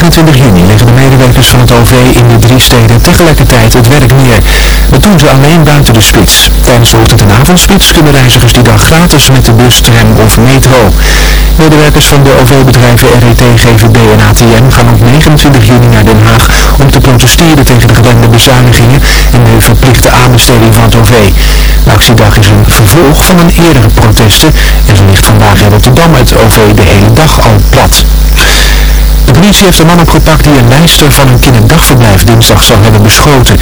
29 juni leggen de medewerkers van het OV in de drie steden tegelijkertijd het werk neer. Dat doen ze alleen buiten de spits. Tijdens de ochtend- en avondspits kunnen reizigers die dag gratis met de bus, tram of metro. Medewerkers van de OV-bedrijven RET, GVB en ATM gaan op 29 juni naar Den Haag om te protesteren tegen de geplande bezuinigingen en de verplichte aanbesteding van het OV. De actiedag is een vervolg van een eerdere protesten en zo ligt vandaag in Rotterdam het OV de hele dag al plat. De politie heeft een man opgepakt die een lijster van een kinderdagverblijf dinsdag zou hebben beschoten.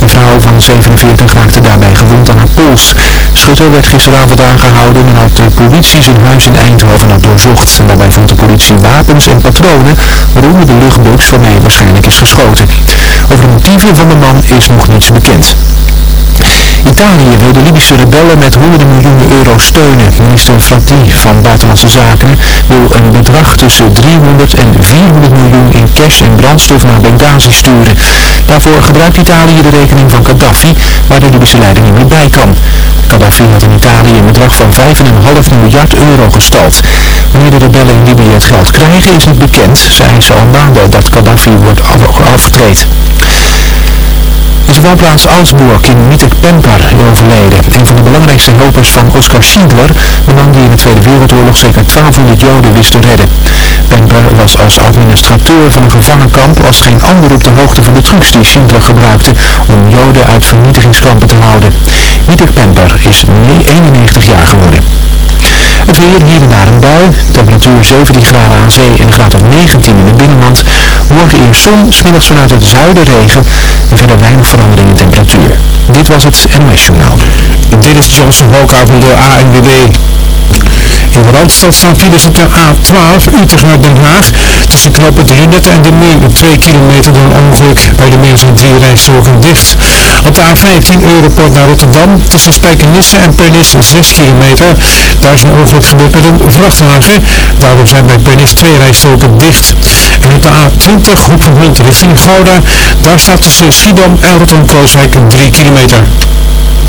Een vrouw van 47 raakte daarbij gewond aan haar pols. Schutter werd gisteravond aangehouden nadat de politie zijn huis in Eindhoven had doorzocht. En daarbij vond de politie wapens en patronen, waaronder de luchtbox waarmee waarschijnlijk is geschoten. Over de motieven van de man is nog niets bekend. Italië wil de Libische rebellen met honderden miljoenen euro steunen. Minister Fratti van Buitenlandse Zaken wil een bedrag tussen 300 en 400 miljoen in cash en brandstof naar Benghazi sturen. Daarvoor gebruikt Italië de rekening van Gaddafi, waar de Libische leider niet bij kan. Gaddafi had in Italië een bedrag van 5,5 miljard euro gestald. Wanneer de rebellen in Libië het geld krijgen is niet bekend. Ze eisen al maanden dat Gaddafi wordt afgetreed. In zijn woonplaats Augsburg in Mietek-Pemper overleden. Een van de belangrijkste helpers van Oskar Schindler, de man die in de Tweede Wereldoorlog zeker 1200 Joden wist te redden. Pemper was als administrateur van een gevangenkamp als geen ander op de hoogte van de trucs die Schindler gebruikte om Joden uit vernietigingskampen te houden. Mietek-Pemper is 91 jaar geworden. Het weer, hier en daar een bui. Temperatuur 17 graden aan zee en een graad of 19 in het binnenland. Morgen eerst zon, smiddags vanuit het zuiden regen en verder weinig verandering in temperatuur. Dit was het NOS Journaal. Dit is Johnson Hoka van de ANWB. In Randstad staan files op de A12 Utrecht naar Den Haag. Tussen knoppen Lunette en de Meer 2 kilometer door een ongeluk. Bij de Meer zijn drie rijstroken dicht. Op de A15 Europort naar Rotterdam. Tussen Spijkenisse en Pernis 6 kilometer. Daar is een ongeluk gebeurd met een vrachtwagen. Daardoor zijn bij Pernis twee rijstroken dicht. En op de A20 Hoek van richting Gouda. Daar staat tussen Schiedam en Rotterdam-Krooswijk 3 kilometer.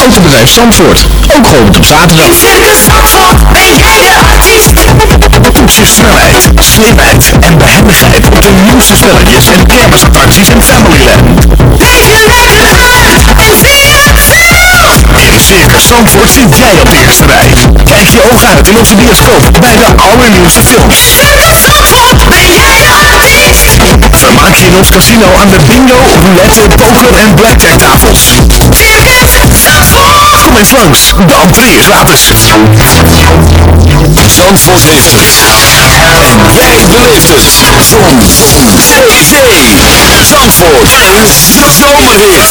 Autobedrijf Zandvoort, ook geopend op zaterdag. Toets je snelheid, slimheid en behendigheid op de nieuwste spelletjes en kermisattracties en Familyland. In Circus Zandvoort zit jij op de eerste rij. Kijk je ogen uit in onze bioscoop bij de allernieuwste films. Vermaak je in ons casino aan de bingo, roulette, poker en blackjack tafels. Kom eens langs, de entree is gratis. Zandvoort heeft het. En jij beleeft het. Zon. Zee. Zee. Zandvoort. Een zomerhit.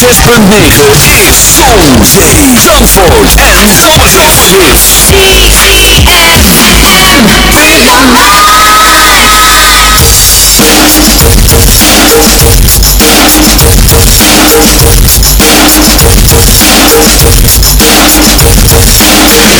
106.9 Zon, Zee, Zandvoort en Zomerhits ZFM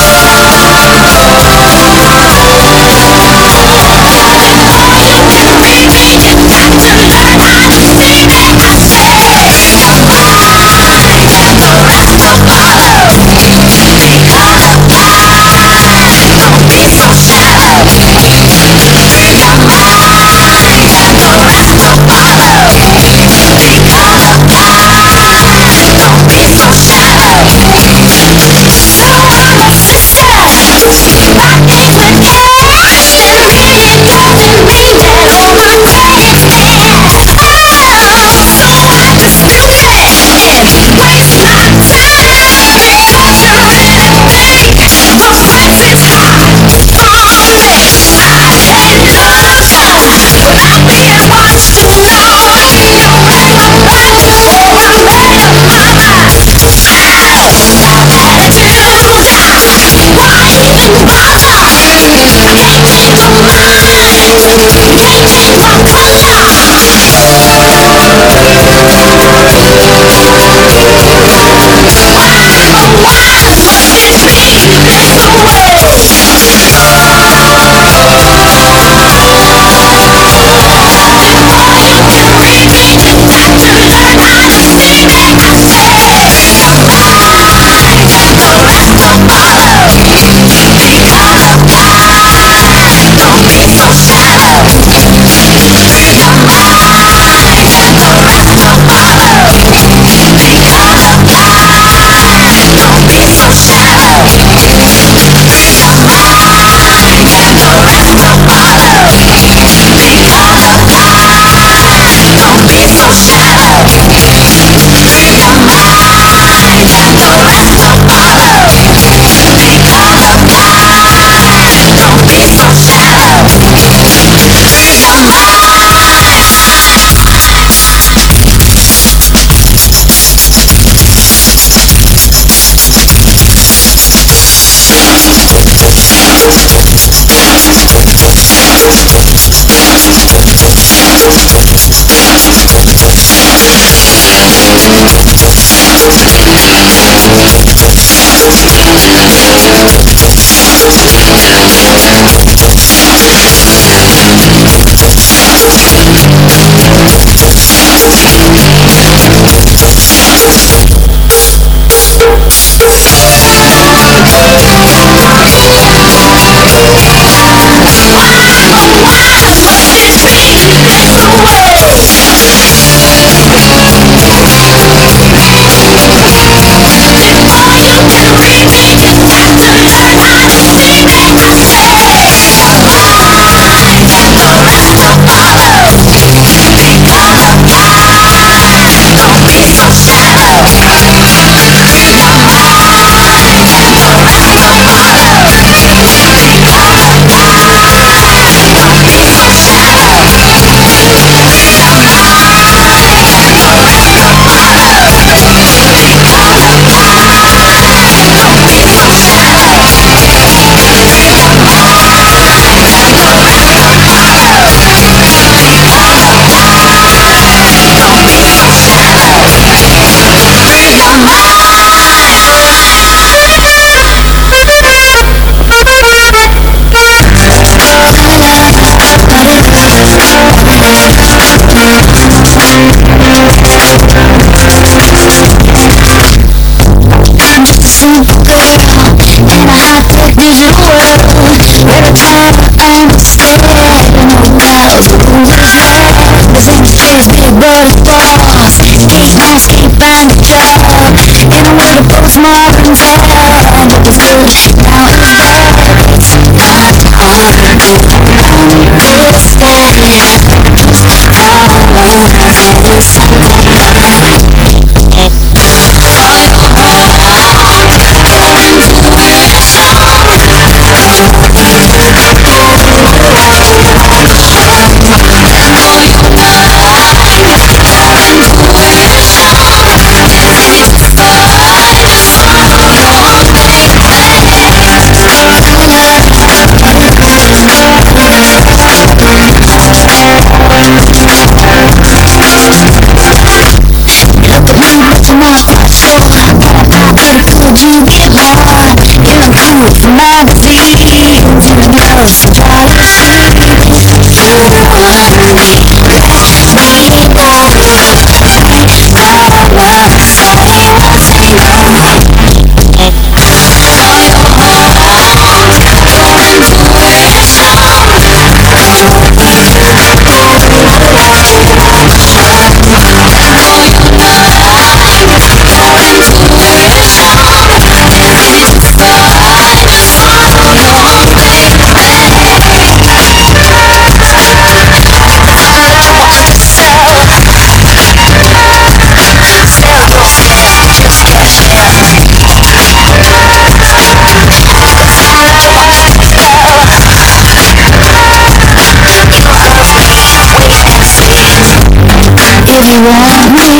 you. want me,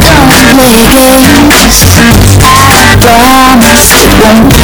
don't play games I promise won't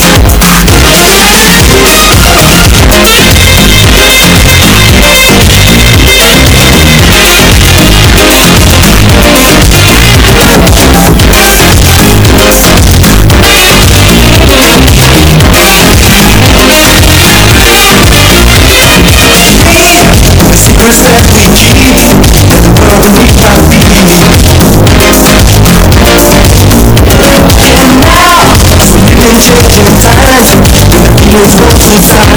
you, Lord Jesus.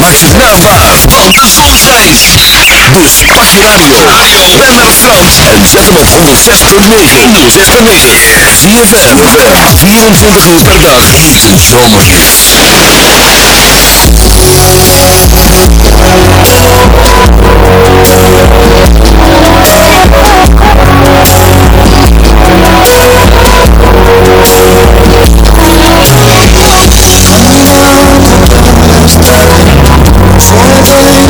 Maakt zijn naam waar, want de zon schijnt. Dus pak je radio, ben naar Frans en zet hem op 106.9. 106.9. Zie je 24 uur per dag. Hete zomerhits. Trying Thank.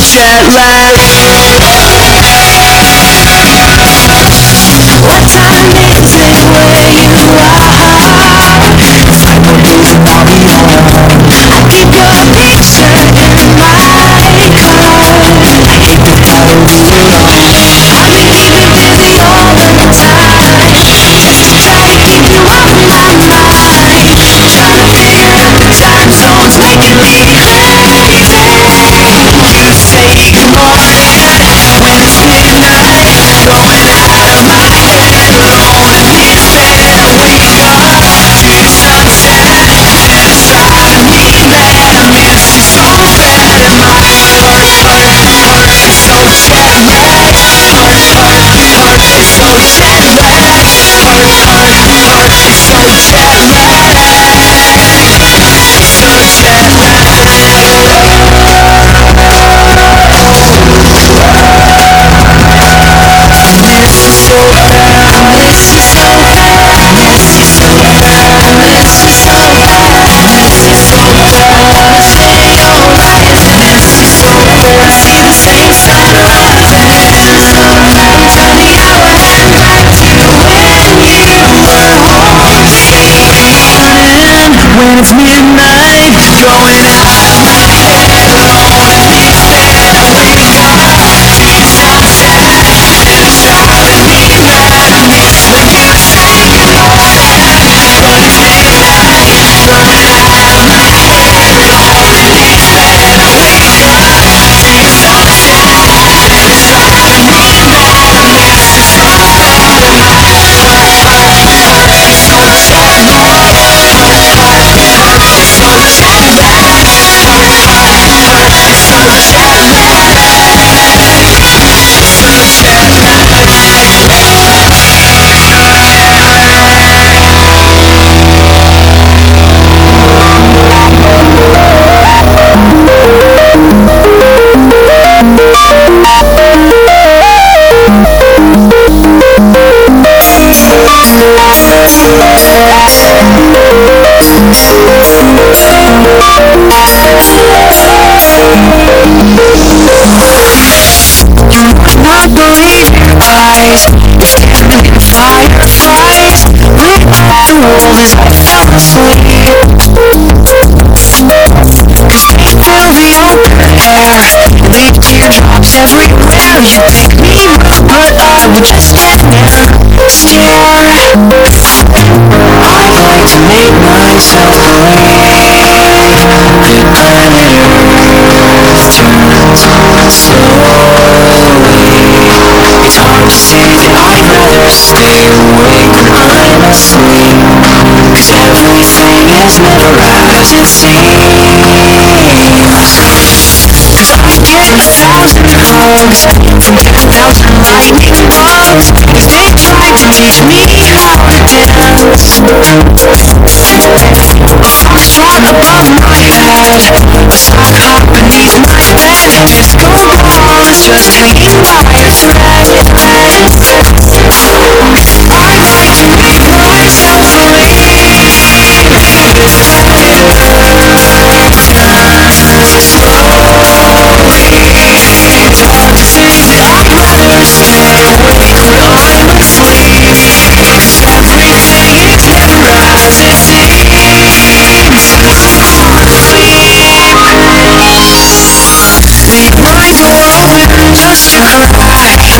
jet lag. It's me. is my fantasy Cause they fill the open air And it teardrops everywhere You. think me rough, but I would just stand there stare I'd like to make myself free And it turns on slow toxic I'd rather stay awake. I'm asleep Cause everything is never as it seems. 'Cause I get a thousand hugs from a thousand lightning bugs Cause they tried to teach me how to dance I'm soaring above my head A sock hop beneath my bed This gold monster's hanging by a thread I'm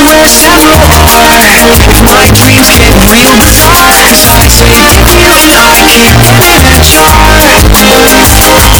Where several are, my dreams get real bizarre. 'Cause I Thank you.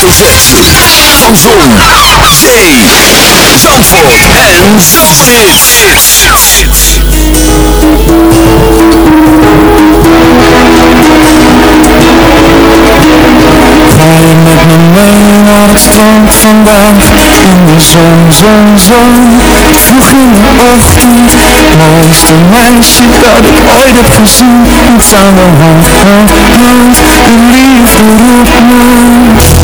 van Zon, Zee, Zandvoort en Zomerhits. Je met me mee naar het strand vandaag In de zon, zon, zon. Vroeg in de ochtend. Mooiste meisje dat ik ooit heb gezien. Iets aan de hand, hand, hand De liefde roept me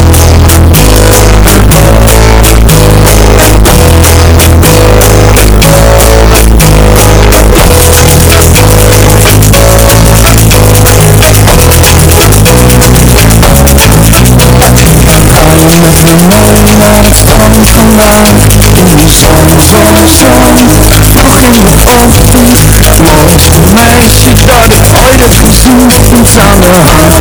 of life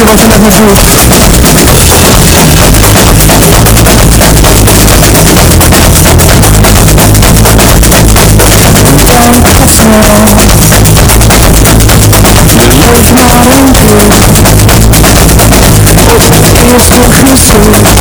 Burası gidiyorsunuz. Take my hand, please. Take.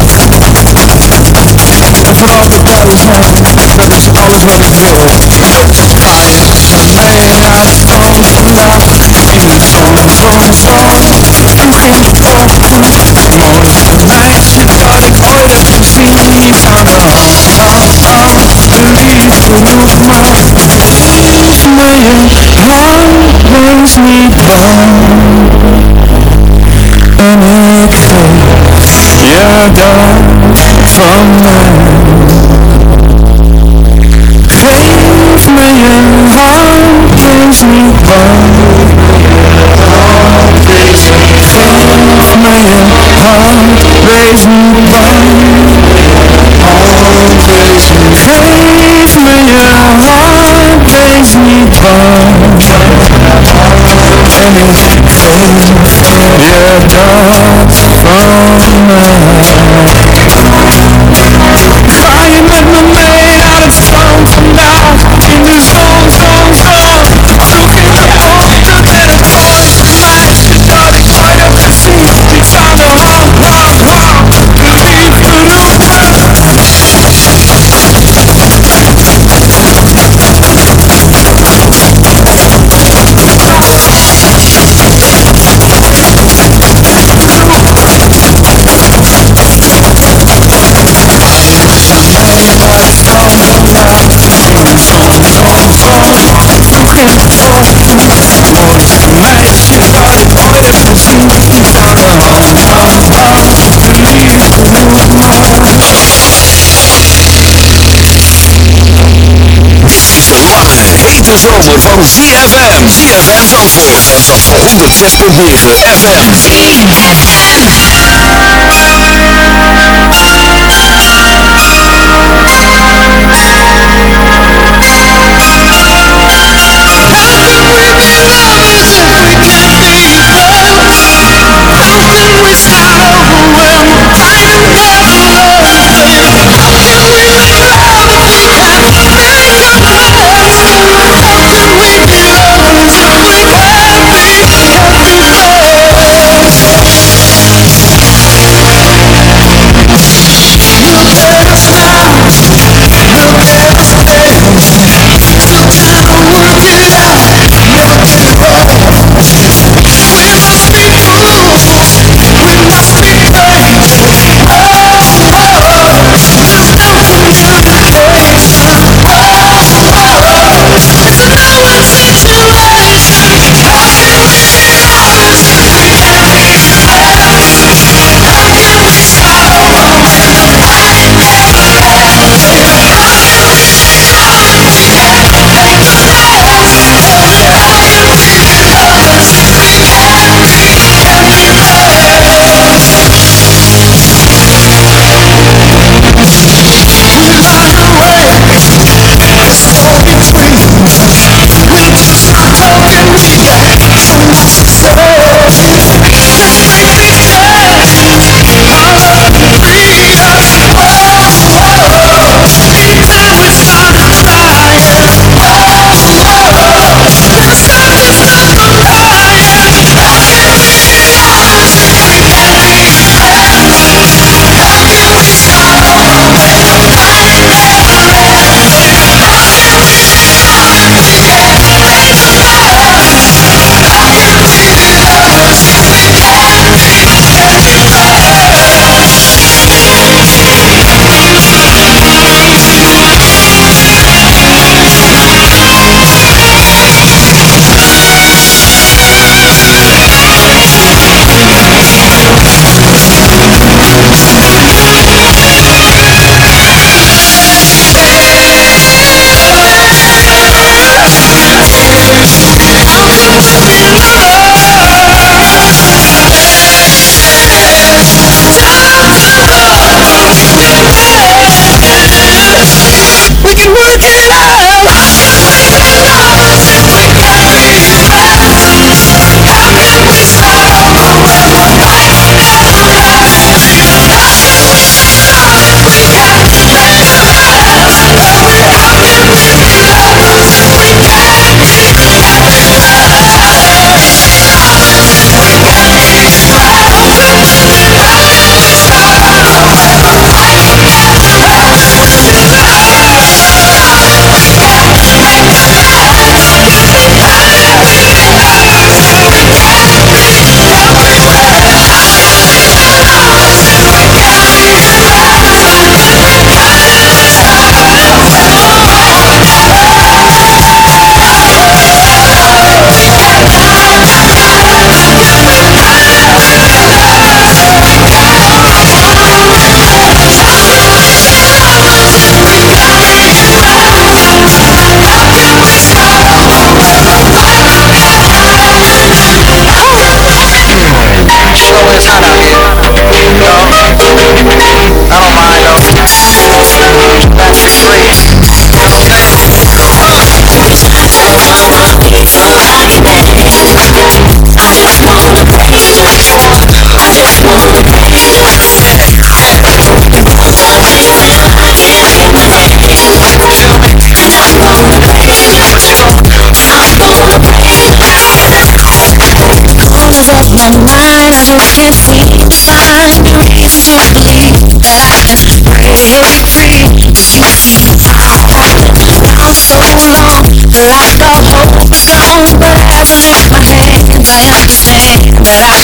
De zomer van ZFM. ZFM Zandvoort. Op 106.9 FM. ZFM.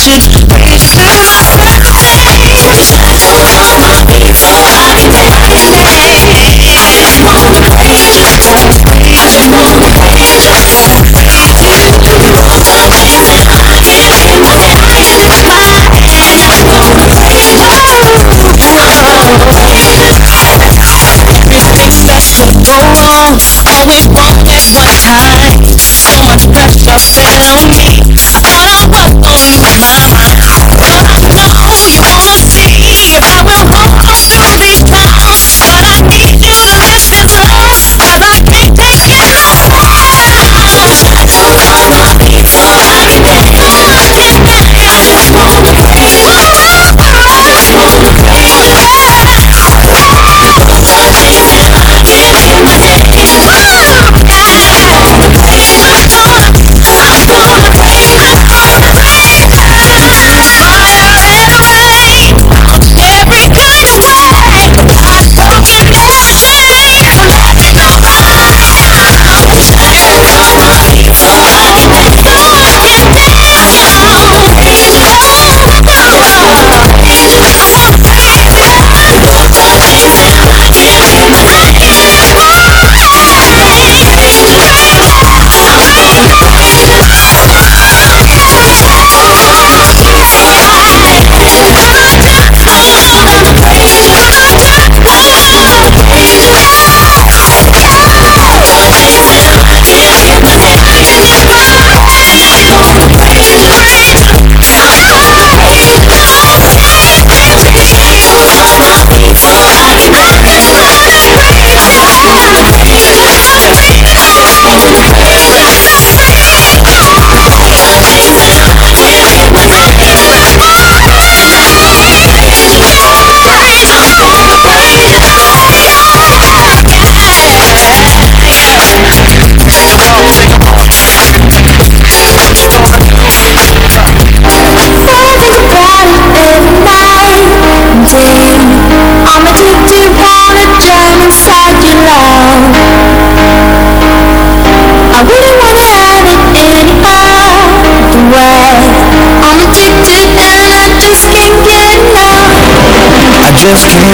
Thank you.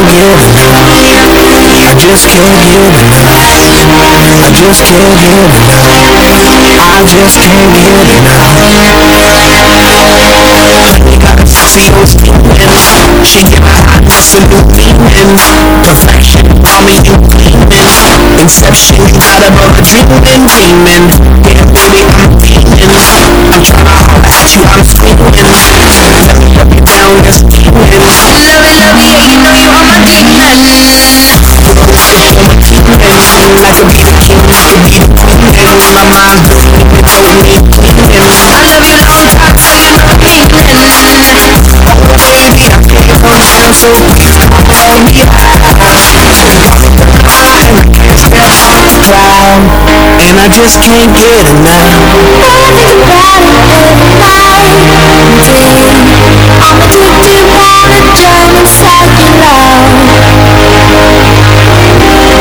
give up. I just can't give up. I just can't give up. I just can't get enough. We gotta feel demons. She get my hotness a new demons. Perfection, Call me you demons. Inception, you got above a dreaming demon. Yeah, baby, I'm demons. I'm tryna holler you, I'm swinging Tell me up your town is steaming Love it, love it, yeah, you know you are my demon You know my demon I could be the king, you could be the queen my mind, girl, been holding me cleaning I love you long time, so you know I'm Oh, baby, I feel you wanna so Please come hold me high Come on, girl, and I can't wow. And I just can't get enough I'm addicted, wanna inside your love.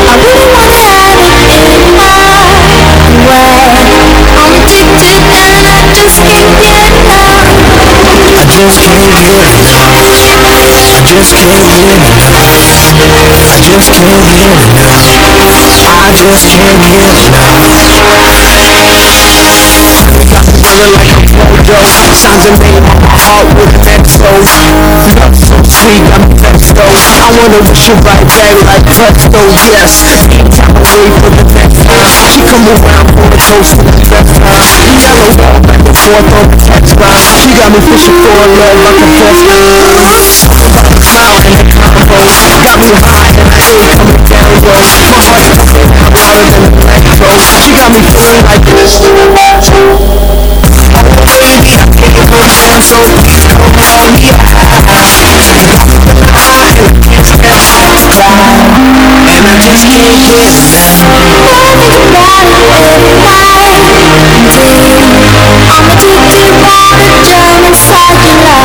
I really wanna have it any other way. I'm addicted and I just can't get enough. I just can't get enough I just can't get enough I just can't get enough I just can't get enough Feeling like I'm Signs are made on my heart with an exos Love so sweet, I'm vexed though I wanna wish you right back like presto, yes Anytime I wait for the next time She come around for a toast to the best time back and forth on the text line She got me fishing for love like a fish Smile and the Got me high and I ain't coming down boy My heart's beating, I'm louder than a black rose She got me feeling like this I love. the way I get it, boy, sound so weak Don't tell me I And I just can't get enough I'm addicted by the drama inside you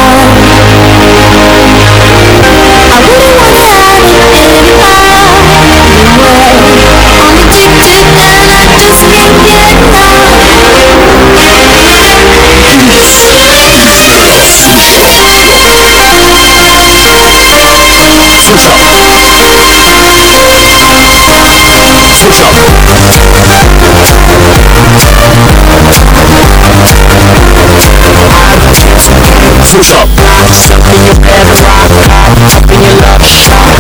goes up? Something you better rock out Something your love shot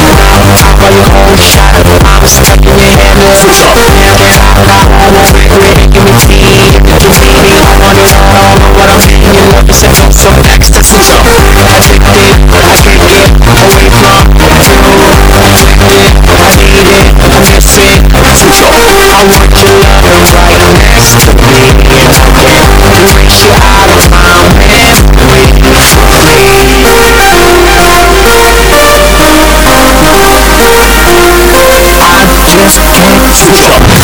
Top of your whole shot I'm stuck in your head Let's go Get out of home quit, give me tea. You feed me I want it all What I'm feeling your love is a dose of ecstasy Addicted I can't get away from you. Rejected I need it I'm missing I want your love right next to me. And I can't erase you out of my mind Show.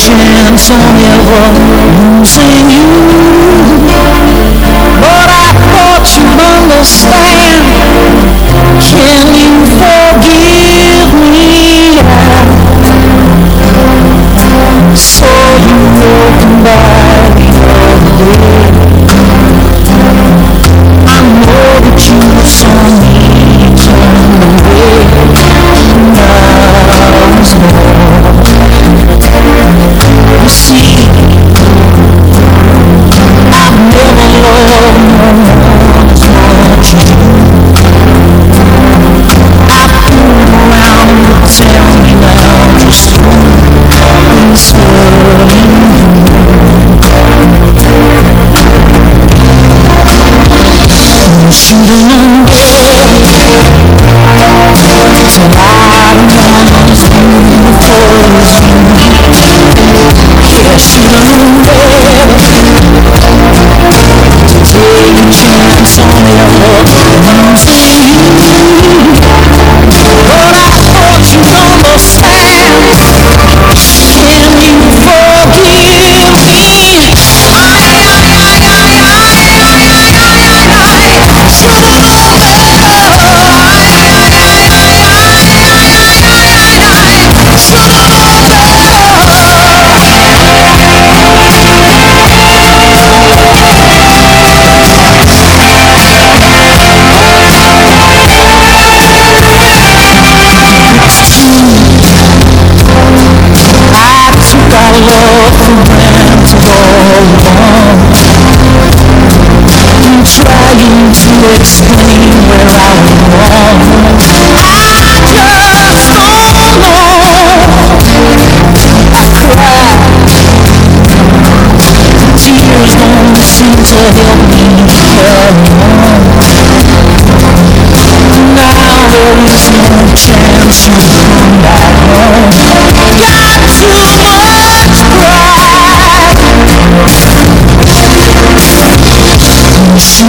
chance on your own. Şimdi